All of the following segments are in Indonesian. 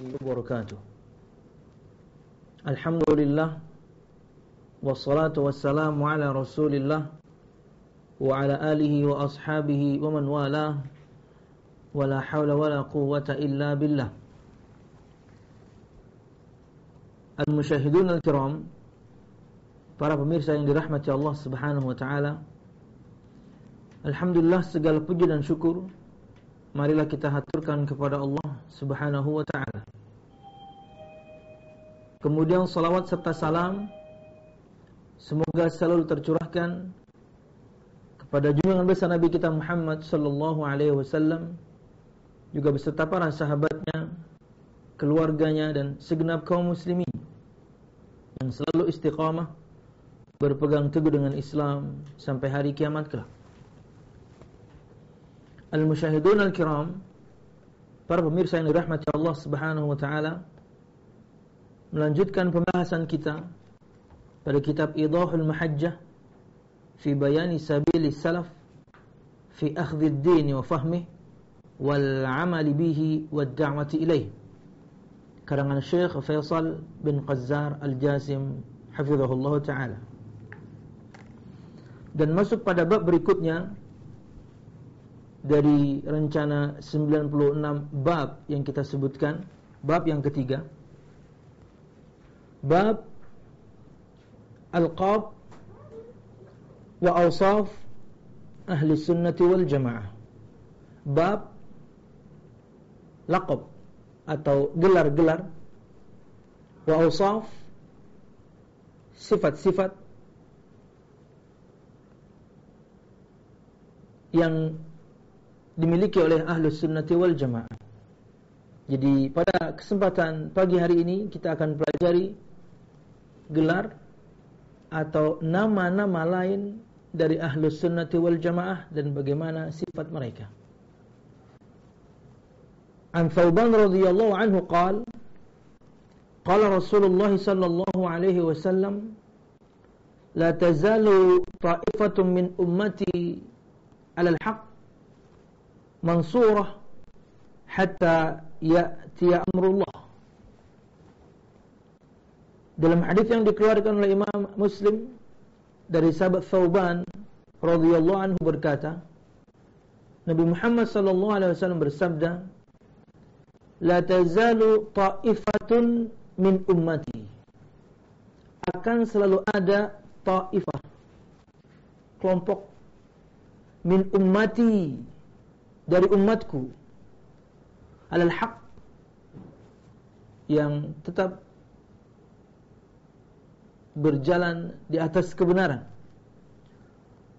wabarakatuh. Alhamdulillah. Wassalatu wassalamu ala rasulillah. Wa ala alihi wa ashabihi wa man wala. Wa la hawla wa la quwwata illa billah. Al-musyahidun al-kiram. Para pemirsa yang dirahmati Allah subhanahu wa ta'ala. Alhamdulillah segala puji dan syukur. Marilah kita haturkan kepada Allah Subhanahu wa taala. Kemudian salawat serta salam semoga selalu tercurahkan kepada junjungan besar Nabi kita Muhammad sallallahu alaihi wasallam juga beserta para sahabatnya, keluarganya dan segenap kaum muslimin yang selalu istiqamah berpegang teguh dengan Islam sampai hari kiamat kelak. Al-musyahidun al-kiram Para pemirsa yang dirahmati Allah subhanahu wa ta'ala Melanjutkan pembahasan kita Pada kitab Idahul Mahajjah Fi bayani sabili salaf Fi akhdhi dini wa fahmih Wal amali bihi Wal da'wati ilaih Karangan Syekh Faisal bin Qazzar Al-Jasim Hafizahullah ta'ala. Dan masuk pada bab berikutnya dari rencana 96 bab yang kita sebutkan bab yang ketiga bab al-qab wa awsaf ahli sunnati wal jamaah bab laqab atau gelar-gelar wa awsaf sifat-sifat yang dimiliki oleh ahlus sunnati wal jamaah. Jadi pada kesempatan pagi hari ini kita akan pelajari gelar atau nama-nama lain dari ahlus sunnati wal jamaah dan bagaimana sifat mereka. An Thawban radhiyallahu anhu qala qala Rasulullah sallallahu alaihi wasallam la tazalu ta'ifatun min ummati 'ala al-haqq mansurah hatta ya'tiya amrullah. Dalam hadis yang dikeluarkan oleh Imam Muslim dari sahabat Thauban radhiyallahu anhu berkata, Nabi Muhammad sallallahu alaihi wasallam bersabda, "La tazalu ta'ifatun min ummati." Akan selalu ada ta'ifah kelompok min ummati dari umatku alal haq yang tetap berjalan di atas kebenaran.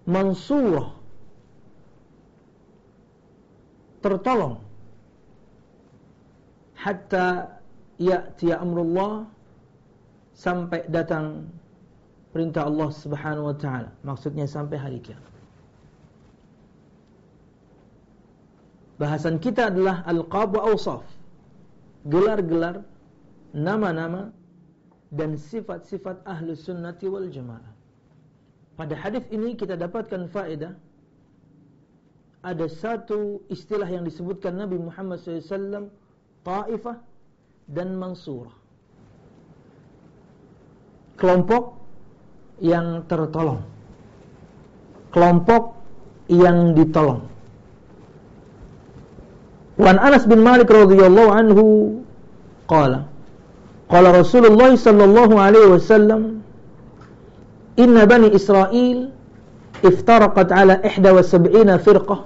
Mansurah tertolong. Hatta ya'ti amrullah sampai datang perintah Allah Subhanahu wa taala. Maksudnya sampai hari kiamat. Bahasan kita adalah al-qab wa. Gelar-gelar, nama-nama dan sifat-sifat ahlu sunnati wal jamaah. Pada hadis ini kita dapatkan faedah. Ada satu istilah yang disebutkan Nabi Muhammad SAW Ta'ifah dan Mansurah. Kelompok yang tertolong. Kelompok yang ditolong. Wan Anas bin Malik radhiyallahu anhu qala قال رسول الله صلى الله عليه وسلم إن بني إسرائيل افترقت على إحدى وسبعين فرقة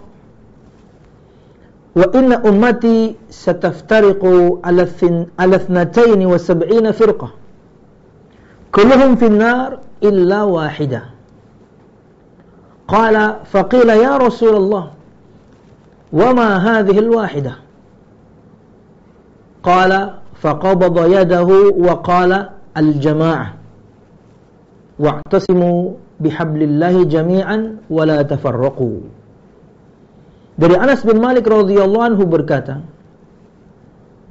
وإن أمتي ستفترق على, على اثنتين وسبعين فرقة. كلهم في النار إلا واحدة. قال فقيل يا رسول الله وما هذه الواحدة؟ قال فقبض يده وقال الجماعة al-jama'ah الله جميعا ولا تفرقوا. Dari Anas bin Malik radhiyallahu anhu berkata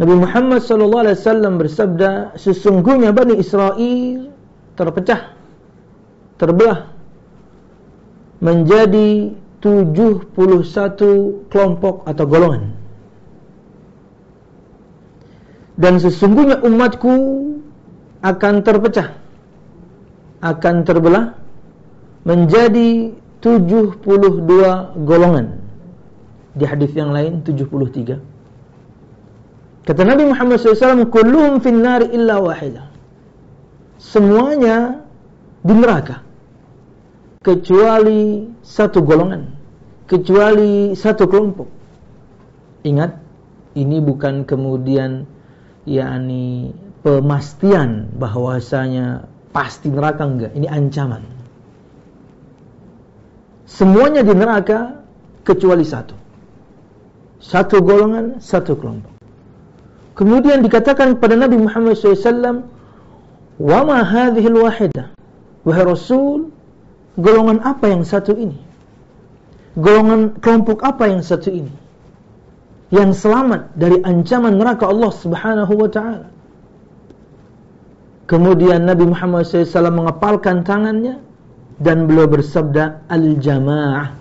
Nabi Muhammad sallallahu alaihi wasallam bersabda sesungguhnya Bani Israel terpecah terbelah menjadi 71 kelompok atau golongan dan sesungguhnya umatku akan terpecah akan terbelah menjadi 72 golongan. Di hadis yang lain 73 kata Nabi Muhammad SAW kulluhum finnari illa wahidah semuanya di neraka kecuali satu golongan kecuali satu kelompok. Ingat ini bukan kemudian yakni pemastian bahwasanya pasti neraka enggak ini ancaman. Semuanya di neraka kecuali satu. Satu golongan satu kelompok. Kemudian dikatakan kepada Nabi Muhammad SAW wa ma hadhihi wahidah wahai Rasul golongan apa yang satu ini? Golongan kelompok apa yang satu ini yang selamat dari ancaman neraka Allah Subhanahu wa taala. Kemudian Nabi Muhammad SAW mengepalkan tangannya dan beliau bersabda al-jamaah.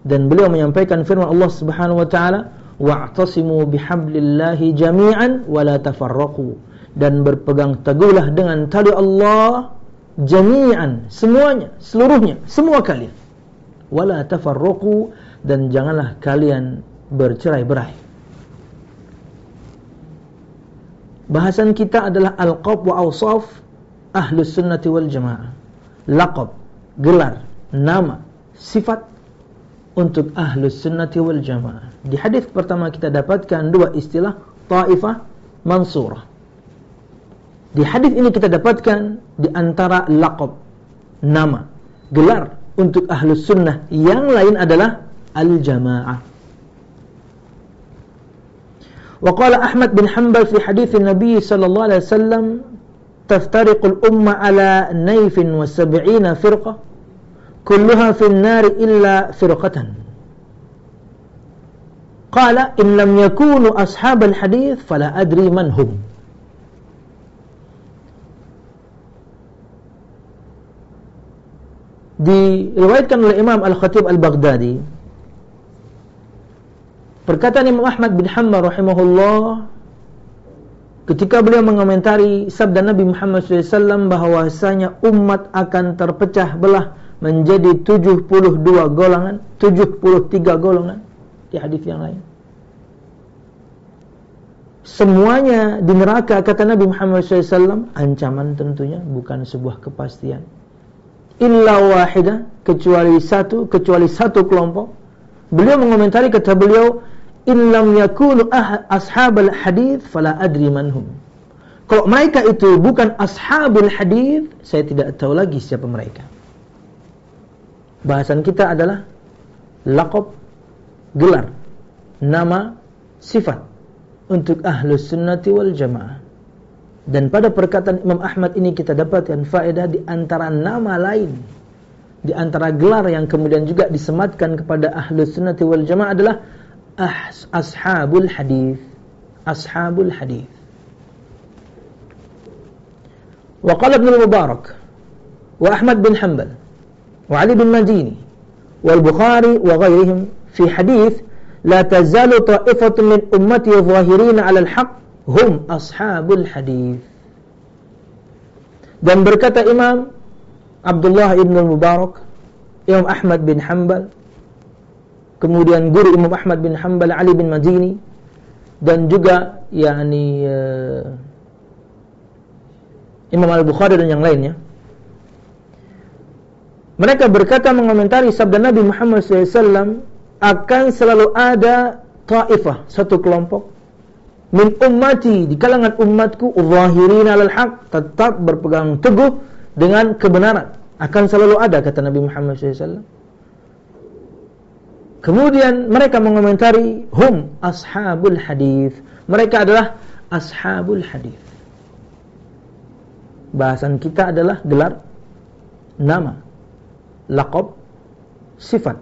Dan beliau menyampaikan firman Allah Subhanahu wa taala, "Wa'tasimu bihablillahi jami'an wa la tafarraqu." Dan berpegang teguhlah dengan tali Allah jami'an, semuanya, seluruhnya, semua kalian. Wala tafarraqu dan janganlah kalian bercerai-berai. Bahasan kita adalah alqab wa awsaf ahlus sunnati wal jamaah. Laqab, gelar, nama, sifat untuk ahlus sunnati wal jamaah. Di hadis pertama kita dapatkan dua istilah taifah mansurah. Di hadis ini kita dapatkan di antara laqab, nama, gelar untuk ahlus sunnah yang lain adalah الجماعة. وقال أحمد بن حنبل في حديث النبي صلى الله عليه وسلم تفترق الأمة على نيف وسبعين فرقة كلها في النار إلا فرقة. قال إن لم يكونوا أصحاب الحديث فلا أدري من هم. Diriwayatkan oleh Imam Al-Khatib Al-Baghdadi Perkataan Imam Ahmad bin Hanbal rahimahullah ketika beliau mengomentari sabda Nabi Muhammad SAW bahwasanya umat akan terpecah belah menjadi 72 golongan, 73 golongan di hadis yang lain. Semuanya di neraka kata Nabi Muhammad SAW ancaman tentunya bukan sebuah kepastian. Illa wahidah kecuali satu kecuali satu kelompok. Beliau mengomentari kata beliau in lam yakunu ashabul hadis fala adri manhum. Kalau mereka itu bukan ashabul hadis, saya tidak tahu lagi siapa mereka. Bahasan kita adalah laqab, gelar, nama, sifat untuk ahlus sunnati wal jamaah. Dan pada perkataan Imam Ahmad ini kita dapatkan faedah di antara nama lain di antara gelar yang kemudian juga disematkan kepada ahlus sunnati wal jamaah adalah ashabul hadis ashabul hadis وقال ابن المبارك وأحمد بن حنبل وعلي بن مديني والبخاري وغيرهم في حديث لا تزال طائفة من أمتي ظاهرين على الحق هم أصحاب الحديث. Dan berkata Imam Abdullah ibn Mubarak Imam Ahmad bin Hanbal kemudian guru Imam Ahmad bin Hanbal Ali bin Madini dan juga yakni uh, Imam Al-Bukhari dan yang lainnya. Mereka berkata mengomentari sabda Nabi Muhammad SAW akan selalu ada taifah satu kelompok min ummati di kalangan umatku zahirin alal haq tetap berpegang teguh dengan kebenaran. Akan selalu ada kata Nabi Muhammad SAW Kemudian mereka mengomentari hum ashabul hadis. Mereka adalah ashabul hadis. Bahasan kita adalah gelar nama, laqab, sifat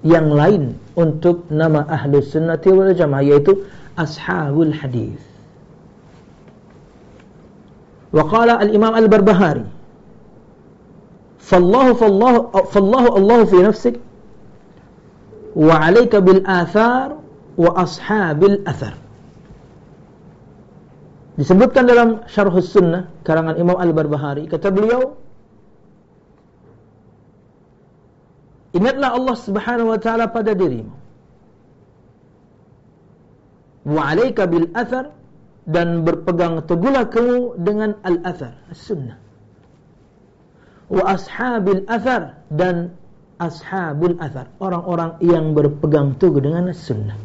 yang lain untuk nama ahlu sunnati wal jamaah yaitu ashabul hadis. وقال الإمام البربهاري فالله فالله فالله الله في نفسك wa bil athar wa ashabil athar. Disebutkan dalam Syarh Sunnah karangan Imam Al-Barbahari kata beliau Ingatlah Allah Subhanahu wa taala pada dirimu. Wa bil athar dan berpegang teguhlah kamu dengan al-athar, as-sunnah. Wa ashabil athar dan ashabul athar, orang-orang yang berpegang teguh dengan as-sunnah.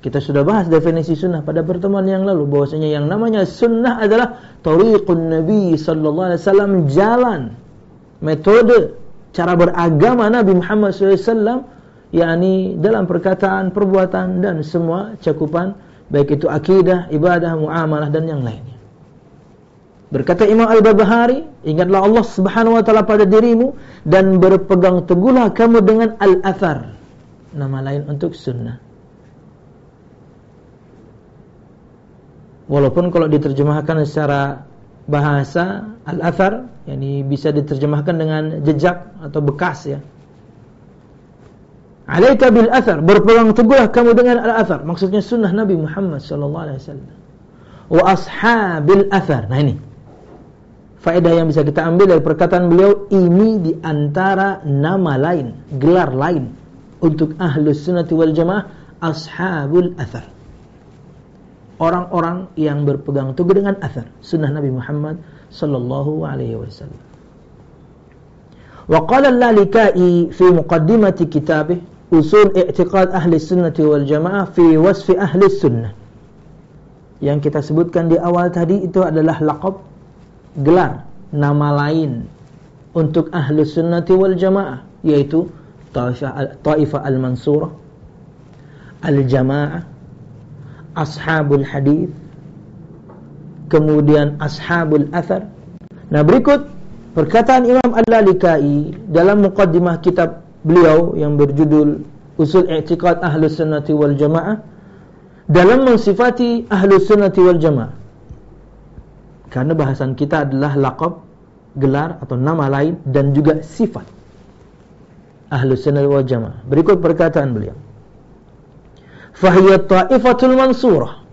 Kita sudah bahas definisi sunnah pada pertemuan yang lalu bahwasanya yang namanya sunnah adalah tariqun Nabi sallallahu alaihi wasallam jalan metode cara beragama Nabi Muhammad SAW yakni dalam perkataan, perbuatan dan semua cakupan baik itu akidah, ibadah, muamalah dan yang lainnya. Berkata Imam Al-Barbahari, ingatlah Allah Subhanahu wa taala pada dirimu dan berpegang teguhlah kamu dengan al-athar. Nama lain untuk sunnah. Walaupun kalau diterjemahkan secara bahasa al-athar, yakni bisa diterjemahkan dengan jejak atau bekas ya. Alaika bil athar, berpegang teguhlah kamu dengan al-athar. Maksudnya sunnah Nabi Muhammad sallallahu alaihi wasallam. Wa ashabil athar. Nah ini. Faedah yang bisa kita ambil dari perkataan beliau ini di antara nama lain, gelar lain untuk ahlus sunnati wal jamaah ashabul athar orang-orang yang berpegang teguh dengan athar sunnah Nabi Muhammad sallallahu alaihi wasallam. Wa qala al-Lalikai fi muqaddimati kitabih Usul I'tiqad Ahli Sunnah wal Jamaah fi wasfi Ahli Sunnah. Yang kita sebutkan di awal tadi itu adalah laqab gelar nama lain untuk Ahli Sunnah wal Jamaah yaitu Taifah Al-Mansurah Al-Jamaah ashabul hadis kemudian ashabul athar. Nah berikut perkataan Imam Al-Lalikai dalam muqaddimah kitab beliau yang berjudul Usul I'tiqad Ahlus Sunnati wal Jamaah dalam mensifati Ahlus Sunnati wal Jamaah karena bahasan kita adalah lakab, gelar atau nama lain dan juga sifat. Ahlus sunnah wal jamaah. Berikut perkataan beliau. Fahiyat ta'ifatul mansurah.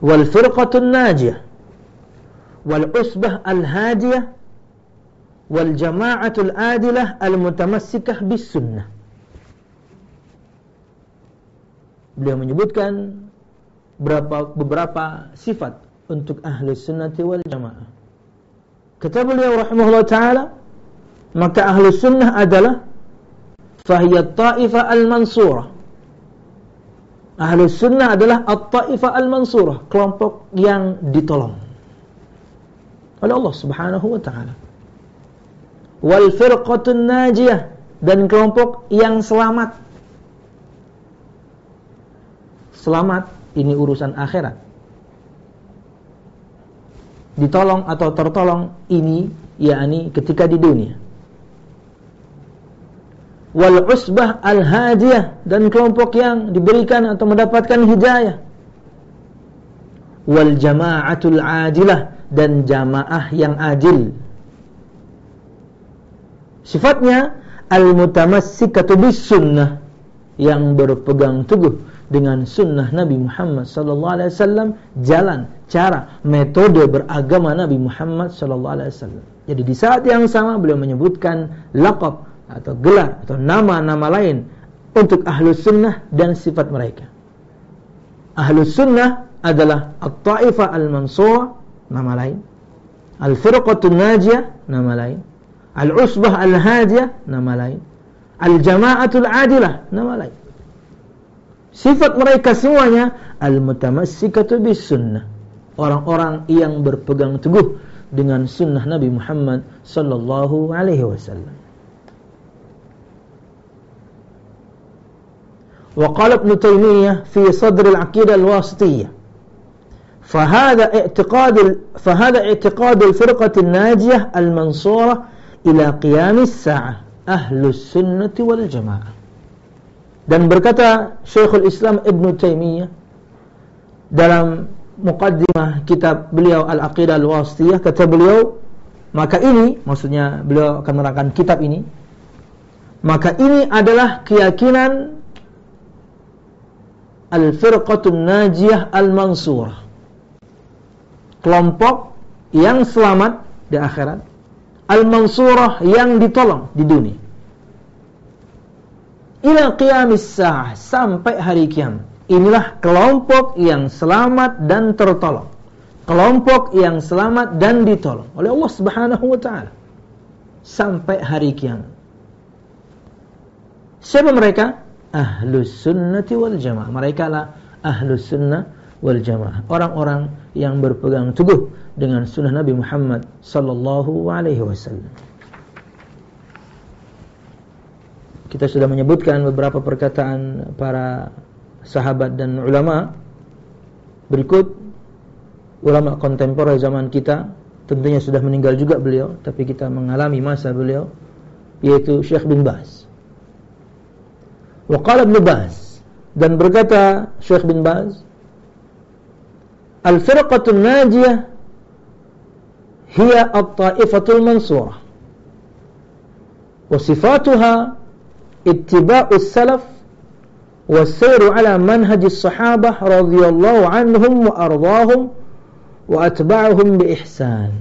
Wal firqatul najiyah. Wal usbah al-hadiyah. Wal jama'atul adilah al-mutamassikah bis sunnah. Beliau menyebutkan berapa, beberapa sifat untuk ahli sunnati wal jamaah. Kata beliau rahimahullah ta'ala, maka ahli sunnah adalah fahiyat ta'ifah al-mansurah Ahlu sunnah adalah at-ta'ifah al-mansurah, kelompok yang ditolong oleh Allah Subhanahu wa taala. Wal firqatun najiyah dan kelompok yang selamat. Selamat ini urusan akhirat. Ditolong atau tertolong ini yakni ketika di dunia. Wal usbah al hadiyah dan kelompok yang diberikan atau mendapatkan hidayah. Wal jama'atul adilah dan jamaah yang adil. Sifatnya al mutamassikatu bis sunnah yang berpegang teguh dengan sunnah Nabi Muhammad sallallahu alaihi wasallam jalan cara metode beragama Nabi Muhammad sallallahu alaihi wasallam jadi di saat yang sama beliau menyebutkan laqab atau gelar atau nama-nama lain untuk ahlus sunnah dan sifat mereka. Ahlus sunnah adalah at-ta'ifah al-mansurah, nama lain. Al-firqatun najiyah, nama lain. Al-usbah al-hadiyah, nama lain. Al-jama'atul adilah, nama lain. Sifat mereka semuanya al-mutamassikatu bis sunnah. Orang-orang yang berpegang teguh dengan sunnah Nabi Muhammad sallallahu alaihi wasallam. وقال ابن تيمية في صدر العقيدة الواسطية فهذا اعتقاد فهذا اعتقاد الفرقة الناجية المنصورة إلى قيام الساعة أهل السنة والجماعة dan berkata Syekhul Islam Ibn Taimiyah dalam muqaddimah kitab beliau Al-Aqidah Al-Wasitiyah kata beliau maka ini maksudnya beliau akan menerangkan kitab ini maka ini adalah keyakinan al-firqatun najiyah al-mansurah. Kelompok yang selamat di akhirat, al-mansurah yang ditolong di dunia. Ila qiyamis sa'ah sampai hari kiamat. Inilah kelompok yang selamat dan tertolong. Kelompok yang selamat dan ditolong oleh Allah Subhanahu wa taala sampai hari kiamat. Siapa mereka? Ahlus sunnati wal jamaah. Mereka lah ahlus sunnah wal jamaah. Orang-orang yang berpegang teguh dengan sunnah Nabi Muhammad sallallahu alaihi wasallam. Kita sudah menyebutkan beberapa perkataan para sahabat dan ulama. Berikut ulama kontemporer zaman kita, tentunya sudah meninggal juga beliau, tapi kita mengalami masa beliau yaitu Syekh bin Baz. Waqala Ibn Baz dan berkata Syekh bin Baz, Al-firqatul najiyah hiya at-ta'ifatul mansurah ittiba'us salaf wasairu ala manhajis sahabah radhiyallahu anhum wa ardhahum wa atba'ahum bi ihsan.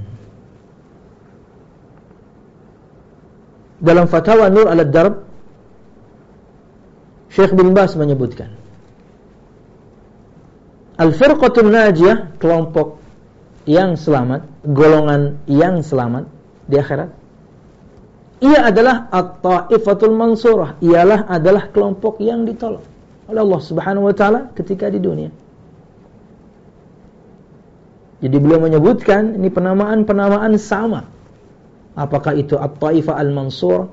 Dalam fatwa Nur al-Darb Syekh bin Bas menyebutkan al-firqatul Najiyah kelompok yang selamat, golongan yang selamat di akhirat ia adalah at-taifatul mansurah, ialah adalah kelompok yang ditolong oleh Allah Subhanahu wa taala ketika di dunia. Jadi beliau menyebutkan ini penamaan-penamaan sama. Apakah itu at-taifah al-mansur,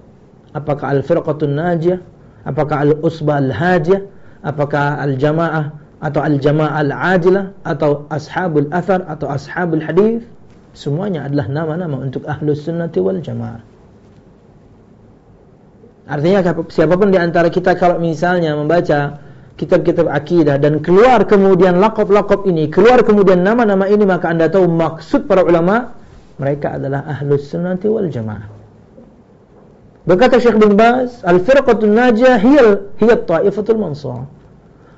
apakah al-firqatun najiyah, apakah al-usbah al-hajiyah, apakah al-jamaah atau al-jamaah al-ajilah atau ashabul athar atau ashabul hadis, semuanya adalah nama-nama untuk ahlus sunnati wal jamaah. Artinya siapa pun di antara kita kalau misalnya membaca kitab-kitab akidah dan keluar kemudian lakop-lakop ini, keluar kemudian nama-nama ini maka Anda tahu maksud para ulama mereka adalah ahlus sunnati wal jamaah. Berkata Syekh bin Baz, al-firqatul najiyah hiya hiya taifatul mansur.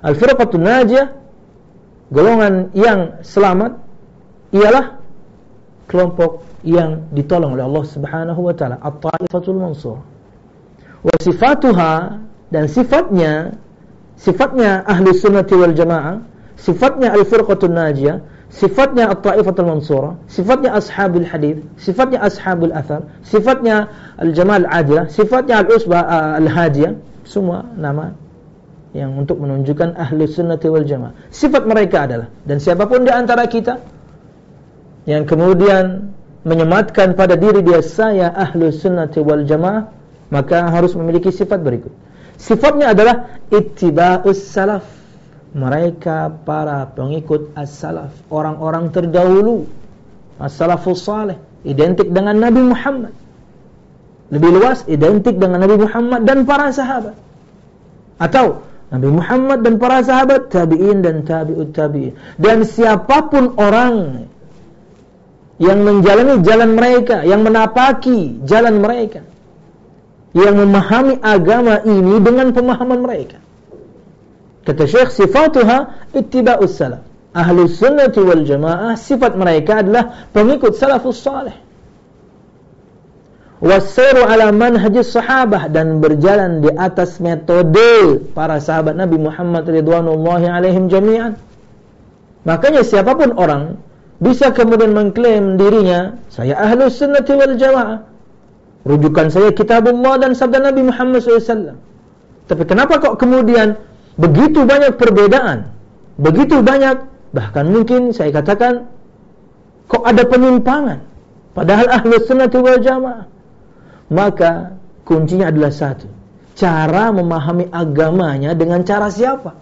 Al-firqatul najiyah golongan yang selamat ialah kelompok yang ditolong oleh Allah Subhanahu wa taala, at-taifatul mansur wasifatuha dan sifatnya sifatnya ahli sunnati wal jamaah sifatnya al-firqatun najiyah sifatnya at-taifatul mansura sifatnya ashabul hadith sifatnya ashabul athar sifatnya al-jamal adilah sifatnya al-usbah uh, al-hadiyah semua nama yang untuk menunjukkan ahli sunnati wal jamaah. Sifat mereka adalah dan siapa pun di antara kita yang kemudian menyematkan pada diri dia saya ahli sunnati wal jamaah maka harus memiliki sifat berikut. Sifatnya adalah ittiba'us salaf. Mereka para pengikut as-salaf, orang-orang terdahulu. As-salafus salih, identik dengan Nabi Muhammad. Lebih luas identik dengan Nabi Muhammad dan para sahabat. Atau Nabi Muhammad dan para sahabat, tabi'in dan tabi'ut tabi'in. Dan siapa pun orang yang menjalani jalan mereka, yang menapaki jalan mereka yang memahami agama ini dengan pemahaman mereka. Kata Syekh, sifatuha ittiba'us salaf. Ahlu sunnati wal jamaah, sifat mereka adalah pengikut salafus salih. Wassairu ala manhajis sahabah dan berjalan di atas metode para sahabat Nabi Muhammad ridwanullahi alaihim jami'an. Makanya siapa pun orang bisa kemudian mengklaim dirinya saya ahlu sunnati wal jamaah Rujukan saya kitabullah dan sabda Nabi Muhammad SAW. Tapi kenapa kok kemudian begitu banyak perbedaan? Begitu banyak, bahkan mungkin saya katakan, kok ada penyimpangan? Padahal ahlu sunnati wal jamaah. Maka kuncinya adalah satu. Cara memahami agamanya dengan cara siapa?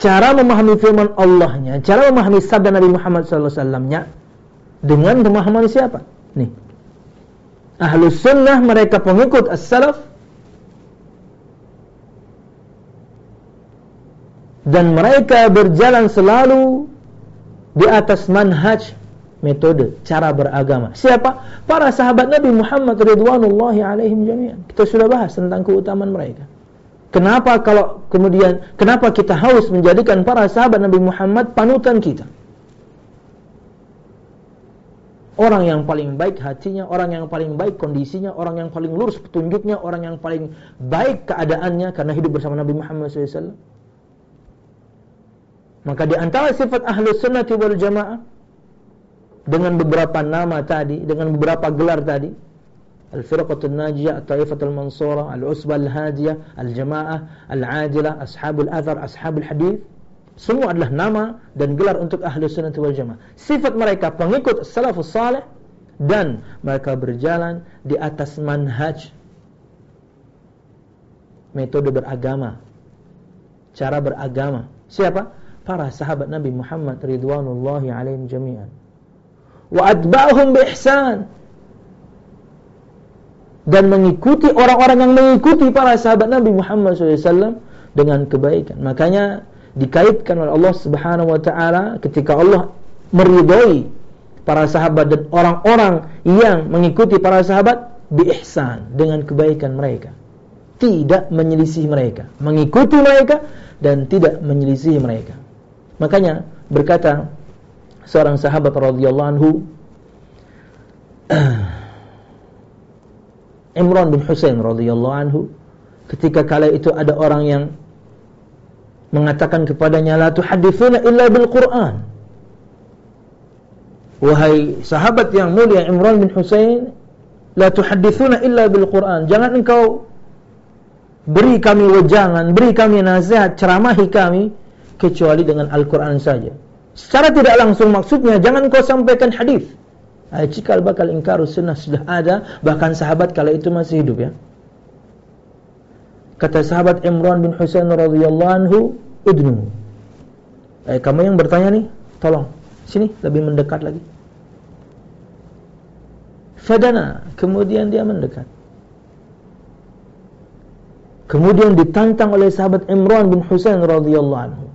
Cara memahami firman Allahnya, cara memahami sabda Nabi Muhammad SAW-nya dengan pemahaman siapa? Nih, Ahlu sunnah mereka pengikut as-salaf dan mereka berjalan selalu di atas manhaj metode cara beragama. Siapa? Para sahabat Nabi Muhammad ridwanullahi alaihim jami'an. Kita sudah bahas tentang keutamaan mereka. Kenapa kalau kemudian kenapa kita harus menjadikan para sahabat Nabi Muhammad panutan kita? Orang yang paling baik hatinya, orang yang paling baik kondisinya, orang yang paling lurus petunjuknya, orang yang paling baik keadaannya karena hidup bersama Nabi Muhammad SAW. Maka di antara sifat ahlu sunnati wal jamaah dengan beberapa nama tadi, dengan beberapa gelar tadi, Al-Firqatul Najiyah, Al-Taifatul Mansura, Al-Usbah Al-Hadiyah, Al-Jamaah, Al-Adilah, Ashabul Athar, Ashabul Hadith. Semua adalah nama dan gelar untuk Ahlu Sunnah wal Jamaah. Sifat mereka pengikut salafus salih dan mereka berjalan di atas manhaj metode beragama, cara beragama. Siapa? Para sahabat Nabi Muhammad ridwanullahi alaihim jami'an. Wa atba'uhum bi ihsan dan mengikuti orang-orang yang mengikuti para sahabat Nabi Muhammad SAW dengan kebaikan. Makanya dikaitkan oleh Allah Subhanahu wa taala ketika Allah meridhoi para sahabat dan orang-orang yang mengikuti para sahabat bi ihsan dengan kebaikan mereka. Tidak menyelisih mereka, mengikuti mereka dan tidak menyelisih mereka. Makanya berkata seorang sahabat radhiyallahu anhu Imran bin Husain radhiyallahu anhu ketika kala itu ada orang yang mengatakan kepadanya la tuhadditsuna illa bil Qur'an. Wahai sahabat yang mulia Imran bin Husain la tuhadditsuna illa bil Qur'an. Jangan engkau beri kami wejangan beri kami nasihat ceramahi kami kecuali dengan Al-Qur'an saja. Secara tidak langsung maksudnya jangan engkau sampaikan hadis. Cikal bakal ingkar sunnah sudah ada bahkan sahabat kala itu masih hidup ya. Kata sahabat Imran bin Husain radhiyallahu anhu udnu. Eh, kamu yang bertanya nih tolong sini lebih mendekat lagi. Fadana kemudian dia mendekat. Kemudian ditantang oleh sahabat Imran bin Husain radhiyallahu anhu.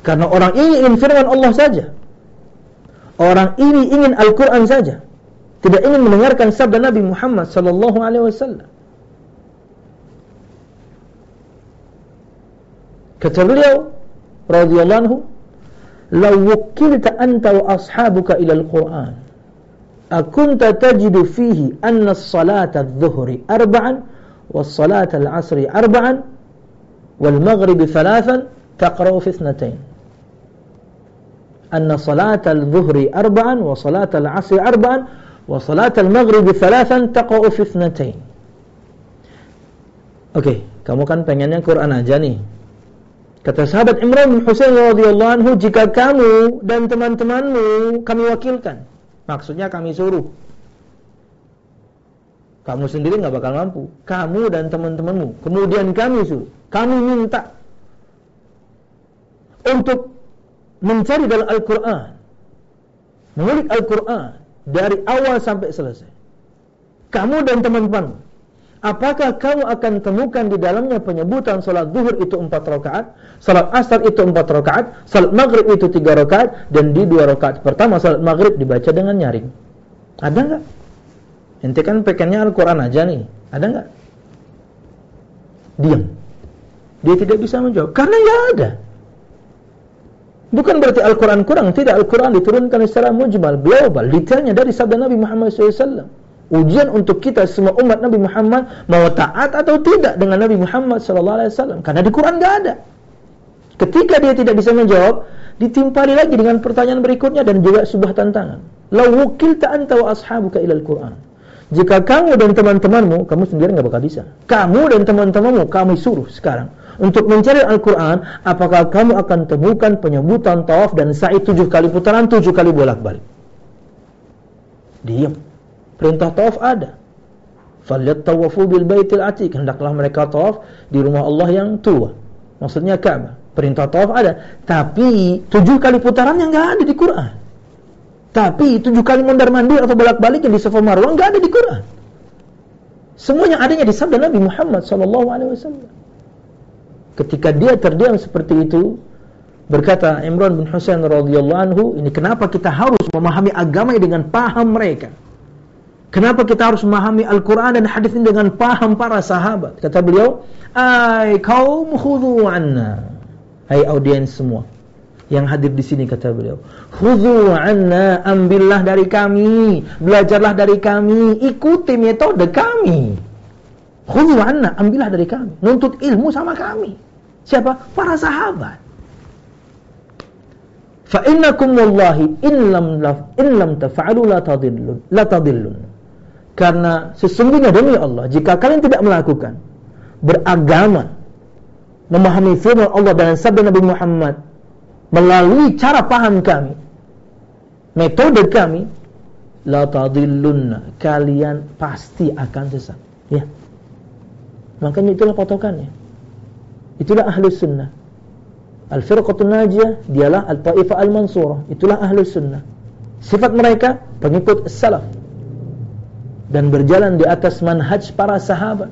Karena orang ini ingin firman Allah saja. Orang ini ingin Al-Quran saja. Tidak ingin mendengarkan sabda Nabi Muhammad sallallahu alaihi wasallam. كتبري له رضي الله عنه لو وكلت أنت وأصحابك إلى القرآن أكنت تجد فيه أن الصلاة الظهر أربعا والصلاة العصر أربعا والمغرب ثلاثا تقرأ في اثنتين. أن صلاة الظهر أربعا وصلاة العصر أربعا وصلاة المغرب ثلاثا تقرأ في اثنتين. أوكي كم كان pengennya Quran aja Kata sahabat Imran bin Husain radhiyallahu anhu, jika kamu dan teman-temanmu kami wakilkan. Maksudnya kami suruh. Kamu sendiri nggak bakal mampu. Kamu dan teman-temanmu. Kemudian kami suruh. Kami minta untuk mencari dalam Al-Quran mengulik Al-Quran dari awal sampai selesai kamu dan teman-teman apakah kamu akan temukan di dalamnya penyebutan salat zuhur itu empat rakaat salat asar itu empat rakaat salat maghrib itu tiga rakaat dan di dua rakaat pertama salat maghrib dibaca dengan nyaring? Ada nggak? ente kan pekannya Al-Quran aja nih. Ada nggak? diam. Dia tidak bisa menjawab. Karena nggak ada. Bukan berarti Al-Quran kurang, tidak Al-Quran diturunkan secara mujmal, global, detailnya dari sabda Nabi Muhammad SAW. Ujian untuk kita semua umat Nabi Muhammad mau taat atau tidak dengan Nabi Muhammad SAW. Karena di Quran nggak ada. Ketika dia tidak bisa menjawab, ditimpali lagi dengan pertanyaan berikutnya dan juga sebuah tantangan. Lau anta wa ashabuka ilal Quran. Jika kamu dan teman-temanmu, kamu sendiri nggak bakal bisa. Kamu dan teman-temanmu, kami suruh sekarang untuk mencari Al-Quran, apakah kamu akan temukan penyebutan tawaf dan sa'i tujuh kali putaran, tujuh kali bolak-balik? Diam. Perintah tawaf ada. tawafu bil baitil atiq. Hendaklah mereka tawaf di rumah Allah yang tua. Maksudnya Ka'bah. Perintah tawaf ada. Tapi tujuh kali putaran yang nggak ada di Quran. Tapi tujuh kali mondar mandir atau bolak-balik yang di Safa Marwah nggak ada di Quran. Semuanya adanya di sabda Nabi Muhammad wasallam. Ketika dia terdiam seperti itu, berkata Imran bin Husain radhiyallahu anhu, ini kenapa kita harus memahami agama dengan paham mereka. Kenapa kita harus memahami Al-Quran dan hadis ini dengan paham para sahabat? Kata beliau, Ay kaum khudhu anna. Hai audiens semua yang hadir di sini kata beliau. Khudhu anna, ambillah dari kami, belajarlah dari kami, ikuti metode kami. Khudhu anna, ambillah dari kami, nuntut ilmu sama kami. Siapa? Para sahabat. Fa wallahi in lam in lam la tadillun la tadillun. Karena sesungguhnya demi Allah, jika kalian tidak melakukan beragama, memahami firman Allah dan sabda Nabi Muhammad melalui cara paham kami, metode kami, la tadillunna, kalian pasti akan sesat. Ya. Makanya itulah patokannya. Itulah ahlus sunnah. Al-firqatun najiyah dialah al-taifah al-mansurah. Itulah ahlus sunnah. Sifat mereka pengikut salaf dan berjalan di atas manhaj para sahabat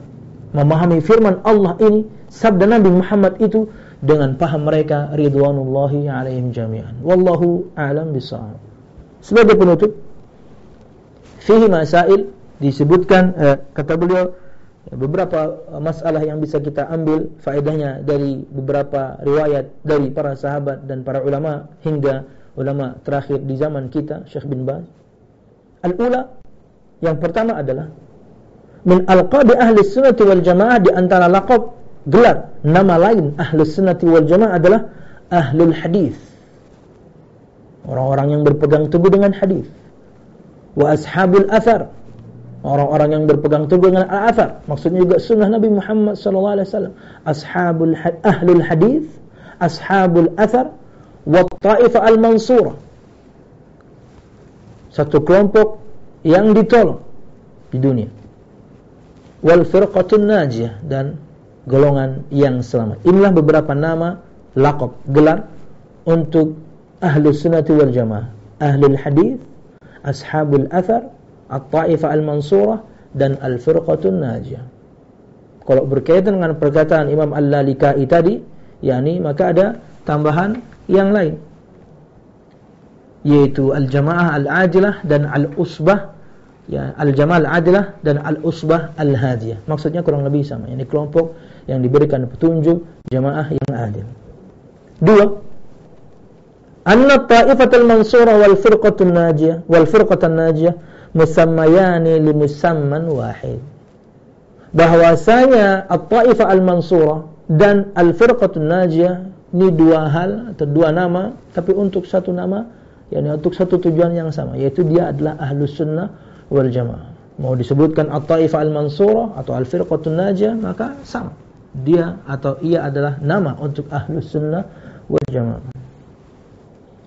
memahami firman Allah ini sabda Nabi Muhammad itu dengan paham mereka ridwanullahi alaihim jami'an wallahu a'lam bissawab sebagai penutup fihi masail disebutkan eh, kata beliau beberapa masalah yang bisa kita ambil faedahnya dari beberapa riwayat dari para sahabat dan para ulama hingga ulama terakhir di zaman kita Syekh bin Baz. Al-ula yang pertama adalah min alqabi ahli sunnati wal jamaah di antara laqab gelar nama lain ahli sunnati wal jamaah adalah ahlul hadis. Orang-orang yang berpegang teguh dengan hadis. Wa ashabul athar orang-orang yang berpegang teguh dengan al-athar maksudnya juga sunnah Nabi Muhammad sallallahu alaihi wasallam ashabul ahlul hadis ashabul athar wa taifah al-mansurah satu kelompok yang ditolong di dunia wal firqatun najiyah dan golongan yang selamat inilah beberapa nama laqab gelar untuk ahlu sunnati wal jamaah ahlul hadis ashabul athar At-Taifah Al-Mansurah dan Al-Firqatun Najiyah. Kalau berkaitan dengan perkataan Imam Al-Lalikai tadi, yakni maka ada tambahan yang lain. Yaitu Al-Jamaah Al-Ajilah dan Al-Usbah ya Al-Jamaah Al-Adilah dan Al-Usbah Al-Hadiyah. Maksudnya kurang lebih sama. Ini kelompok yang diberikan petunjuk jamaah yang adil. Dua, anna ta'ifatul mansurah wal firqatun najiyah wal firqatan najiyah musammayani li musamman wahid bahwasanya at-taifah al-mansurah dan al-firqatun najiyah ini dua hal atau dua nama tapi untuk satu nama yakni untuk satu tujuan yang sama yaitu dia adalah ahlus sunnah wal jamaah. Mau disebutkan at-taifah al-mansurah atau al-firqatun najiyah maka sama. Dia atau ia adalah nama untuk ahlus sunnah wal jamaah.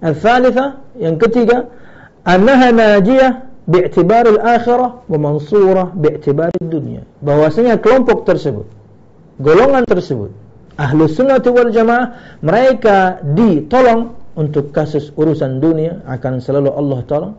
Al-thalitha yang ketiga annaha najiyah bi'tibar al-akhirah wa mansurah bi'tibar dunia. Bahwasanya kelompok tersebut, golongan tersebut, ahlu sunnah wal jamaah, mereka ditolong untuk kasus urusan dunia akan selalu Allah tolong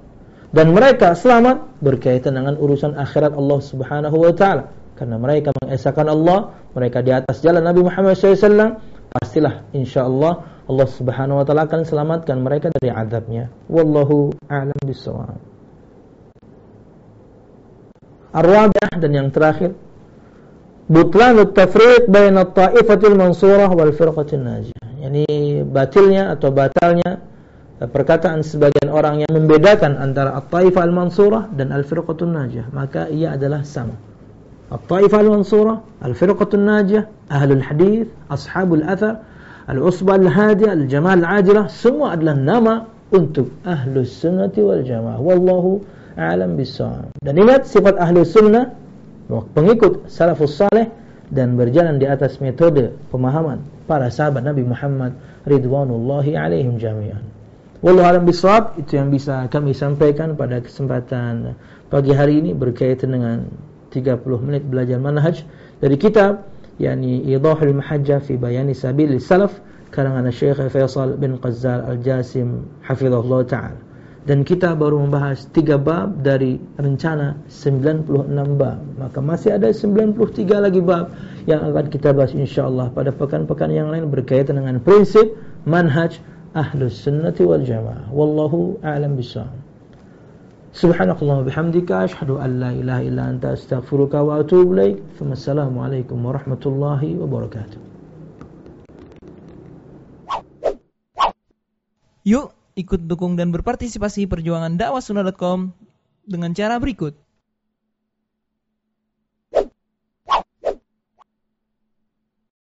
dan mereka selamat berkaitan dengan urusan akhirat Allah Subhanahu wa taala. Karena mereka mengesahkan Allah mereka di atas jalan Nabi Muhammad SAW pastilah insyaallah Allah Subhanahu wa taala akan selamatkan mereka dari azabnya. Wallahu a'lam bissawab. Ar-rabi'ah dan yang terakhir. Butlan tafriq bain at-ta'ifatil mansurah wal firqatin najiyah. Yani batilnya atau batalnya perkataan sebagian orang yang membedakan antara at-taifah al-mansurah dan al-firqatun najiyah, maka ia adalah sama. At-taifah al-mansurah, al-firqatun najiyah, ahlul hadis, ashabul athar, al-usbah al-hadiyah, al-jamal al-ajilah, semua adalah nama untuk ahlus sunnati wal jamaah. Wallahu a'lam bissawab. Dan ingat sifat ahli sunnah pengikut salafus saleh dan berjalan di atas metode pemahaman para sahabat Nabi Muhammad ridwanullahi alaihim jami'an. Wallahu a'lam itu yang bisa kami sampaikan pada kesempatan pagi hari ini berkaitan dengan 30 menit belajar manhaj dari kitab yakni Idahul Mahajjah fi Bayani Sabil Salaf karangan Syekh Faisal bin Qazzal Al-Jasim hafizahullah taala. Dan kita baru membahas tiga bab dari rencana 96 bab. Maka masih ada 93 lagi bab yang akan kita bahas insyaallah pada pekan-pekan yang lain berkaitan dengan prinsip manhaj ahlus sunnati wal jamaah wallahu a'lam bishawab Subhanakallah bihamdika asyhadu an la ilaha illa anta astaghfiruka wa atubu ilaik. Wassalamualaikum warahmatullahi wabarakatuh. Yuk ikut dukung dan berpartisipasi perjuangan dakwah dengan cara berikut.